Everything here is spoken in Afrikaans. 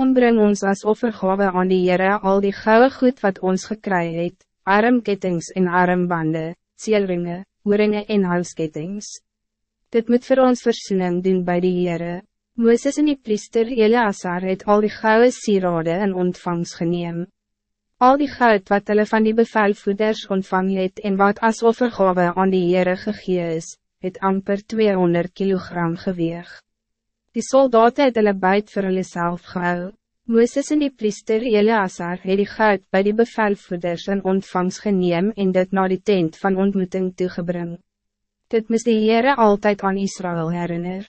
Kom bring ons als offergave aan die Heere al die gouden goed wat ons gekry het, armkettings en armbande, seelringe, oorringe en halskettings. Dit moet voor ons versoening doen bij die Heere. Mooses en die priester Eleazar het al die gouden sierade in ontvangst geneem. Al die goud wat hulle van die bevelvoeders ontvang het en wat as offergave aan die Heere gegee is, het amper 200 kilogram geweeg. Die soldaten het hulle buit vir hulle self gehou. Mooses en die priester Eleazar het die goud bij die bevelvoeders in ontvangst geneem en dit na die tent van ontmoeting toegebring. Dit moest die Heere altijd aan Israël herinneren.